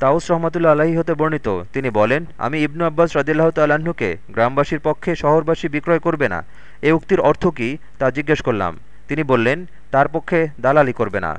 তাউস রহমতুল্লা আলাহী হতে বর্ণিত। তিনি বলেন, আমি ইবনু আব্বাস রদিল্লাহ তাল্লাহ্নকে গ্রামবাসীর পক্ষে শহরবাসী বিক্রয় করবে না। এ উক্তির অর্থ কী তা জিজ্ঞেস করলাম। তিনি বললেন, তার পক্ষে দালালি করবে না।